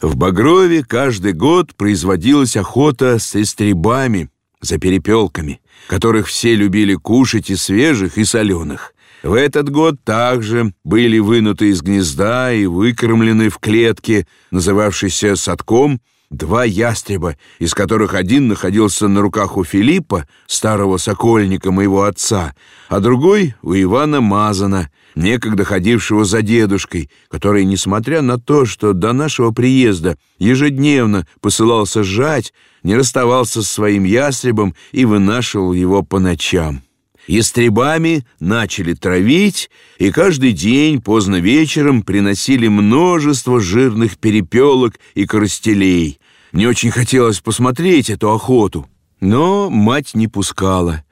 В Багрове каждый год производилась охота с истребами за перепелками, которых все любили кушать и свежих, и соленых. В этот год также были вынуты из гнезда и выкормлены в клетке, называвшейся садком, два ястреба, из которых один находился на руках у Филиппа, старого сокольника моего отца, а другой у Ивана Мазана, некогда ходившего за дедушкой, который, несмотря на то, что до нашего приезда ежедневно посылался жать, не расставался с своим ястребом и вынашивал его по ночам. Ястребами начали травить, и каждый день поздно вечером приносили множество жирных перепелок и коростелей. Мне очень хотелось посмотреть эту охоту, но мать не пускала.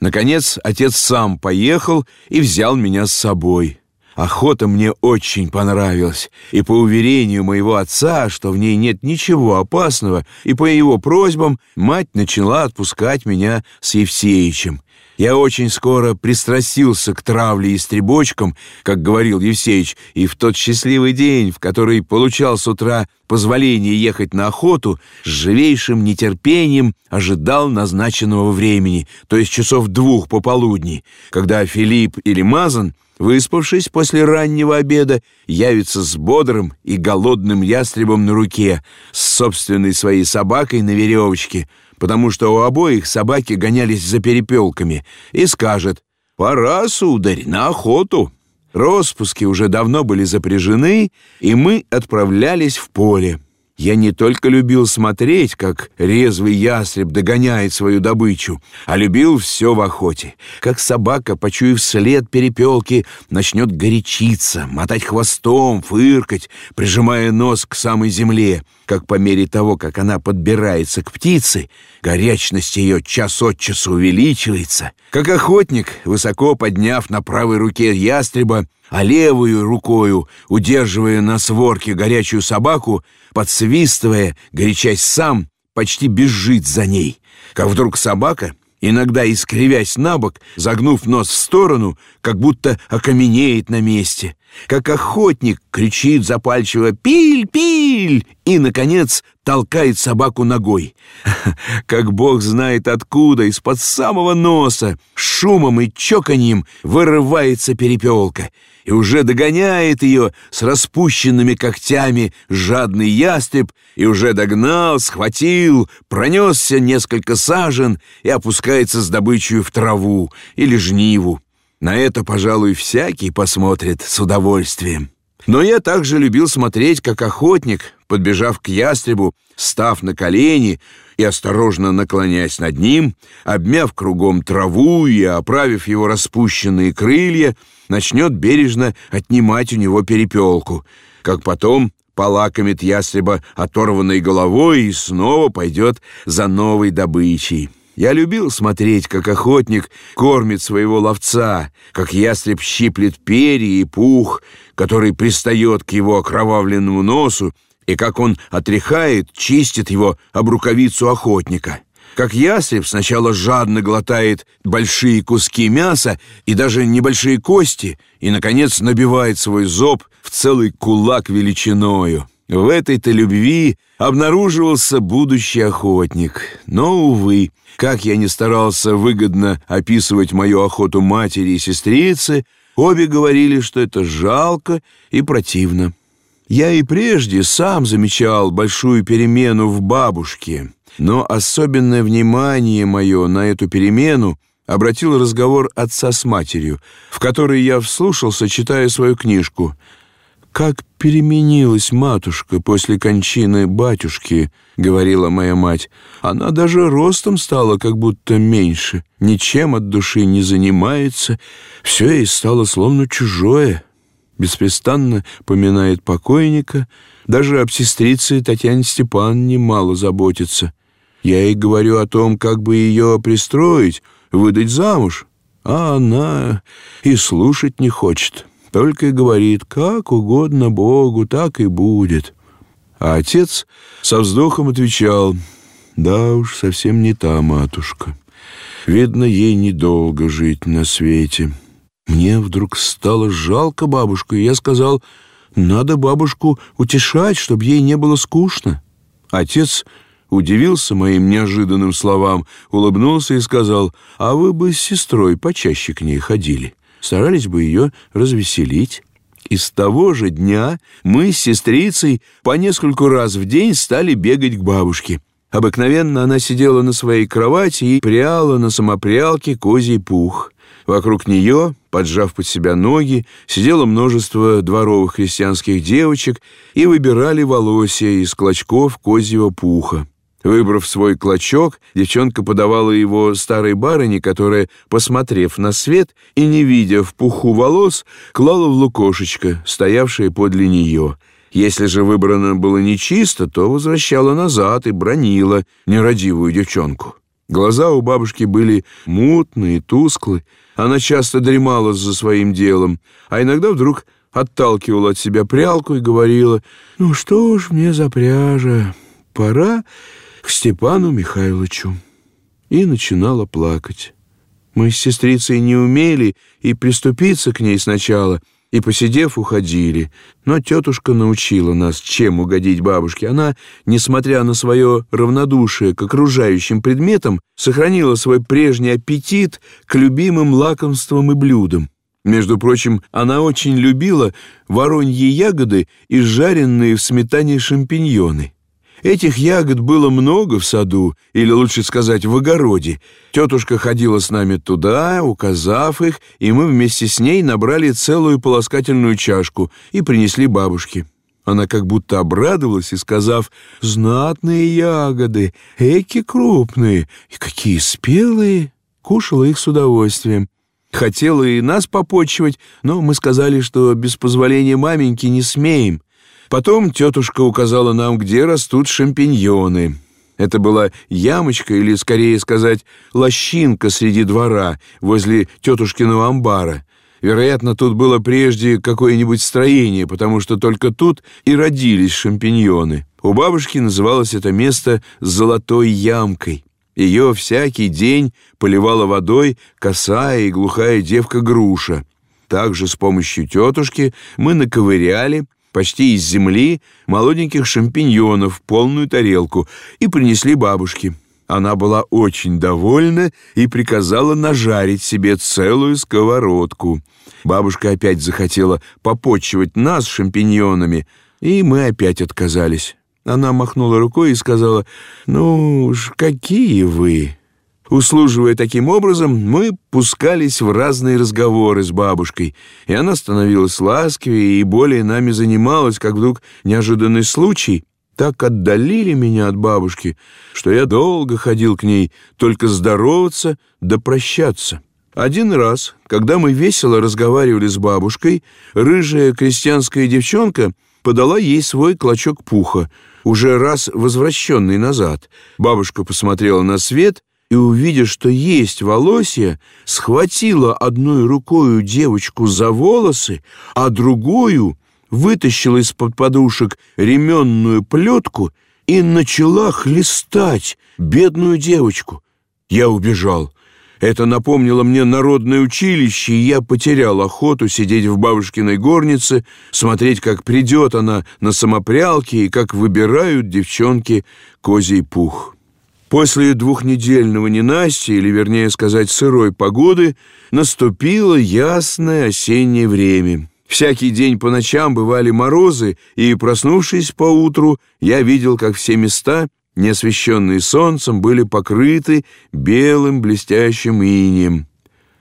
Наконец, отец сам поехал и взял меня с собой. Охота мне очень понравилась, и по уверению моего отца, что в ней нет ничего опасного, и по его просьбам мать начала отпускать меня с Евсеичем. Я очень скоро пристрастился к травле и стребочкам, как говорил Евсеич, и в тот счастливый день, в который получал с утра позволение ехать на охоту, с живейшим нетерпением ожидал назначенного времени, то есть часов двух пополудни, когда Филипп или Мазан, выспавшись после раннего обеда, явится с бодрым и голодным ястребом на руке, с собственной своей собакой на веревочке — потому что у обоих собаки гонялись за перепелками, и скажет «Пора, сударь, на охоту». Роспуски уже давно были запряжены, и мы отправлялись в поле. Я не только любил смотреть, как резвый ястреб догоняет свою добычу, а любил все в охоте. Как собака, почуяв след перепелки, начнет горячиться, мотать хвостом, фыркать, прижимая нос к самой земле. Как по мере того, как она подбирается к птице, горячность ее час от часу увеличивается. Как охотник, высоко подняв на правой руке ястреба, а левую рукою, удерживая на сворке горячую собаку, подсвистывая, горячась сам, почти бежит за ней. Как вдруг собака, иногда искривясь на бок, загнув нос в сторону, как будто окаменеет на месте, как охотник кричит запальчиво «Пиль! Пиль!» и, наконец, толкает собаку ногой. Как бог знает откуда, из-под самого носа, шумом и чоканьем вырывается перепелка — и уже догоняет ее с распущенными когтями жадный ястреб, и уже догнал, схватил, пронесся несколько сажен и опускается с добычей в траву или жниву. На это, пожалуй, всякий посмотрит с удовольствием. Но я также любил смотреть, как охотник, подбежав к ястребу, став на колени и осторожно наклоняясь над ним, обмяв кругом траву и оправив его распущенные крылья, начнет бережно отнимать у него перепелку, как потом полакомит ястреба оторванной головой и снова пойдет за новой добычей. Я любил смотреть, как охотник кормит своего ловца, как ястреб щиплет перья и пух, который пристает к его окровавленному носу, и как он отряхает, чистит его об рукавицу охотника как ястреб сначала жадно глотает большие куски мяса и даже небольшие кости, и, наконец, набивает свой зоб в целый кулак величиною. В этой-то любви обнаруживался будущий охотник. Но, увы, как я не старался выгодно описывать мою охоту матери и сестрицы, обе говорили, что это жалко и противно. Я и прежде сам замечал большую перемену в бабушке, но особенное внимание мое на эту перемену обратил разговор отца с матерью, в который я вслушался, читая свою книжку. «Как переменилась матушка после кончины батюшки», — говорила моя мать. «Она даже ростом стала как будто меньше, ничем от души не занимается, все ей стало словно чужое» беспрестанно поминает покойника, даже об сестрице Татьяне Степановне мало заботится. Я ей говорю о том, как бы ее пристроить, выдать замуж, а она и слушать не хочет, только и говорит, как угодно Богу, так и будет. А отец со вздохом отвечал, да уж, совсем не та матушка. Видно, ей недолго жить на свете». Мне вдруг стало жалко бабушку, и я сказал, Надо бабушку утешать, чтобы ей не было скучно. Отец удивился моим неожиданным словам, улыбнулся и сказал, «А вы бы с сестрой почаще к ней ходили, старались бы ее развеселить». И с того же дня мы с сестрицей по нескольку раз в день стали бегать к бабушке. Обыкновенно она сидела на своей кровати и пряла на самопрялке козий пух. Вокруг нее, поджав под себя ноги, сидело множество дворовых крестьянских девочек и выбирали волосья из клочков козьего пуха. Выбрав свой клочок, девчонка подавала его старой барыне, которая, посмотрев на свет и не видя в пуху волос, клала в лукошечко, стоявшее подле нее. Если же выбрано было нечисто, то возвращала назад и бронила нерадивую девчонку. Глаза у бабушки были мутные, тусклые, она часто дремала за своим делом, а иногда вдруг отталкивала от себя прялку и говорила, «Ну что ж мне за пряжа, пора к Степану Михайловичу и начинала плакать. Мы с сестрицей не умели и приступиться к ней сначала, и, посидев, уходили. Но тетушка научила нас, чем угодить бабушке. Она, несмотря на свое равнодушие к окружающим предметам, сохранила свой прежний аппетит к любимым лакомствам и блюдам. Между прочим, она очень любила вороньи ягоды и жареные в сметане шампиньоны. Этих ягод было много в саду, или лучше сказать, в огороде. Тетушка ходила с нами туда, указав их, и мы вместе с ней набрали целую полоскательную чашку и принесли бабушке. Она как будто обрадовалась и, сказав, «Знатные ягоды, эки крупные, и какие спелые!» кушала их с удовольствием. Хотела и нас попочивать, но мы сказали, что без позволения маменьки не смеем. Потом тетушка указала нам, где растут шампиньоны. Это была ямочка, или, скорее сказать, лощинка среди двора, возле тетушкиного амбара. Вероятно, тут было прежде какое-нибудь строение, потому что только тут и родились шампиньоны. У бабушки называлось это место «золотой ямкой». Ее всякий день поливала водой косая и глухая девка Груша. Также с помощью тетушки мы наковыряли почти из земли, молоденьких шампиньонов, полную тарелку, и принесли бабушке. Она была очень довольна и приказала нажарить себе целую сковородку. Бабушка опять захотела попотчевать нас шампиньонами, и мы опять отказались. Она махнула рукой и сказала, «Ну уж какие вы!» Услуживая таким образом, мы пускались в разные разговоры с бабушкой, и она становилась ласковее и более нами занималась, как вдруг неожиданный случай так отдалили меня от бабушки, что я долго ходил к ней только здороваться да прощаться. Один раз, когда мы весело разговаривали с бабушкой, рыжая крестьянская девчонка подала ей свой клочок пуха, уже раз возвращенный назад. Бабушка посмотрела на свет и, увидя, что есть волосья, схватила одной рукою девочку за волосы, а другую вытащила из-под подушек ременную плетку и начала хлестать бедную девочку. Я убежал. Это напомнило мне народное училище, и я потерял охоту сидеть в бабушкиной горнице, смотреть, как придет она на самопрялке и как выбирают девчонки козий пух. После двухнедельного ненастья, или вернее сказать сырой погоды, наступило ясное осеннее время. Всякий день по ночам бывали морозы, и, проснувшись поутру, я видел, как все места, не освещенные солнцем, были покрыты белым блестящим инием.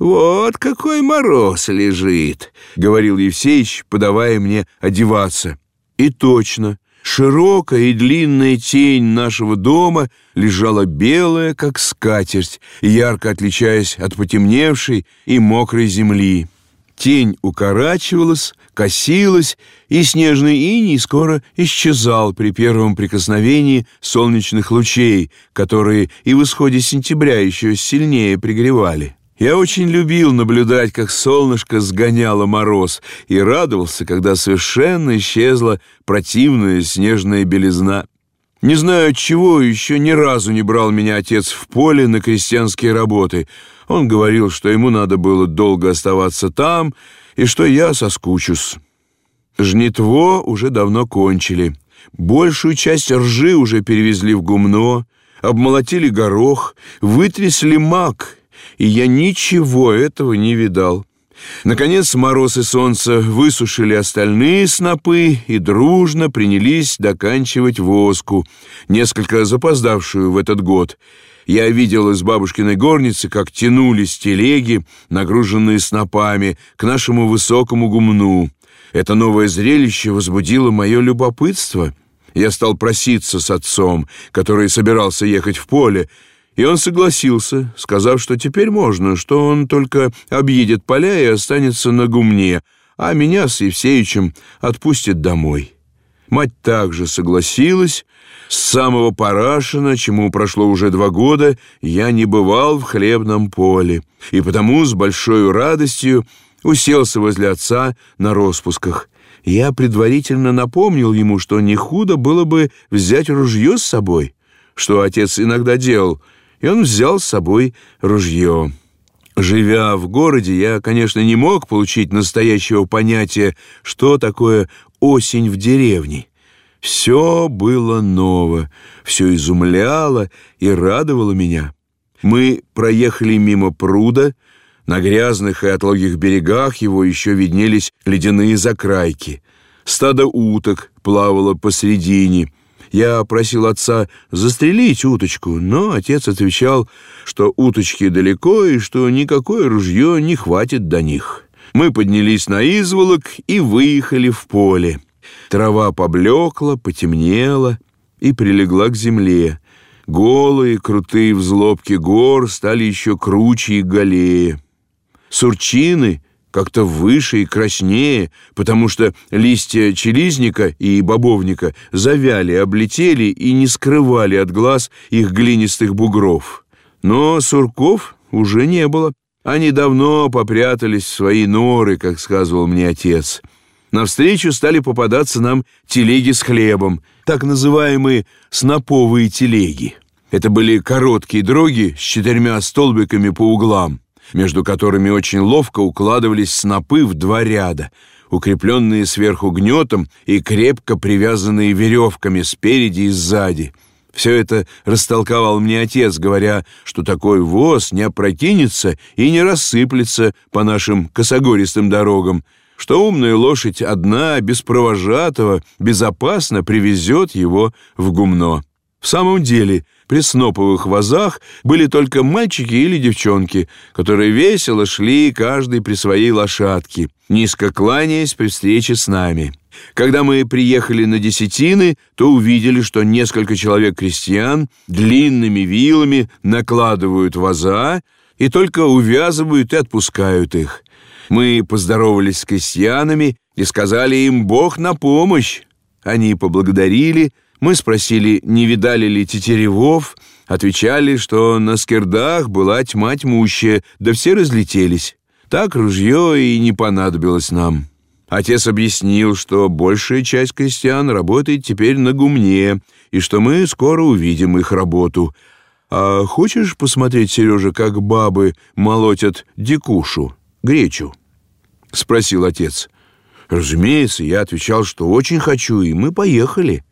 «Вот какой мороз лежит!» — говорил Евсеич, подавая мне одеваться. И точно, Широкая и длинная тень нашего дома лежала белая, как скатерть, ярко отличаясь от потемневшей и мокрой земли. Тень укорачивалась, косилась, и снежный иней скоро исчезал при первом прикосновении солнечных лучей, которые и в исходе сентября еще сильнее пригревали. Я очень любил наблюдать, как солнышко сгоняло мороз, и радовался, когда совершенно исчезла противная снежная белизна. Не знаю, чего еще ни разу не брал меня отец в поле на крестьянские работы. Он говорил, что ему надо было долго оставаться там, и что я соскучусь. Жнитво уже давно кончили. Большую часть ржи уже перевезли в гумно, обмолотили горох, вытрясли мак, и я ничего этого не видал. Наконец мороз и солнце высушили остальные снопы и дружно принялись доканчивать воску, несколько запоздавшую в этот год. Я видел из бабушкиной горницы, как тянулись телеги, нагруженные снопами, к нашему высокому гумну. Это новое зрелище возбудило мое любопытство. Я стал проситься с отцом, который собирался ехать в поле, и он согласился, сказав, что теперь можно, что он только объедет поля и останется на гумне, а меня с Евсеичем отпустит домой. Мать также согласилась. С самого Парашина, чему прошло уже два года, я не бывал в хлебном поле, и потому с большой радостью уселся возле отца на распусках. Я предварительно напомнил ему, что не худо было бы взять ружье с собой, что отец иногда делал — и он взял с собой ружье. Живя в городе, я, конечно, не мог получить настоящего понятия, что такое осень в деревне. Все было ново, все изумляло и радовало меня. Мы проехали мимо пруда, на грязных и отлогих берегах его еще виднелись ледяные закрайки. Стадо уток плавало посредине — я просил отца застрелить уточку, но отец отвечал, что уточки далеко и что никакое ружье не хватит до них. Мы поднялись на изволок и выехали в поле. Трава поблекла, потемнела и прилегла к земле. Голые, крутые взлобки гор стали еще круче и голее. Сурчины как-то выше и краснее, потому что листья челизника и бобовника завяли, облетели и не скрывали от глаз их глинистых бугров. Но сурков уже не было. Они давно попрятались в свои норы, как сказывал мне отец. Навстречу стали попадаться нам телеги с хлебом, так называемые сноповые телеги. Это были короткие дроги с четырьмя столбиками по углам между которыми очень ловко укладывались снопы в два ряда, укрепленные сверху гнетом и крепко привязанные веревками спереди и сзади. Все это растолковал мне отец, говоря, что такой воз не опрокинется и не рассыплется по нашим косогористым дорогам, что умная лошадь одна, без провожатого, безопасно привезет его в гумно. В самом деле, при сноповых вазах были только мальчики или девчонки, которые весело шли каждый при своей лошадке, низко кланяясь при встрече с нами. Когда мы приехали на десятины, то увидели, что несколько человек-крестьян длинными вилами накладывают ваза и только увязывают и отпускают их. Мы поздоровались с крестьянами и сказали им «Бог на помощь». Они поблагодарили, мы спросили, не видали ли тетеревов, отвечали, что на скирдах была тьма тьмущая, да все разлетелись. Так ружье и не понадобилось нам. Отец объяснил, что большая часть крестьян работает теперь на гумне, и что мы скоро увидим их работу. А хочешь посмотреть, Сережа, как бабы молотят дикушу, гречу? спросил отец. Разумеется, я отвечал, что очень хочу, и мы поехали.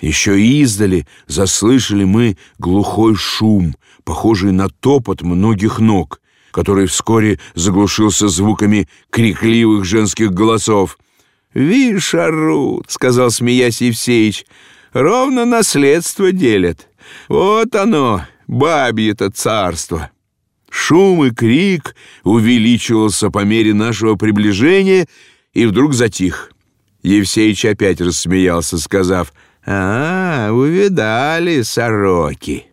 Еще издали заслышали мы глухой шум, похожий на топот многих ног, который вскоре заглушился звуками крикливых женских голосов. «Вишь, орут», — сказал, смеясь Евсеич, — «ровно наследство делят. Вот оно, бабье-то царство». Шум и крик увеличивался по мере нашего приближения и вдруг затих. Евсеич опять рассмеялся, сказав — «А, увидали сороки!»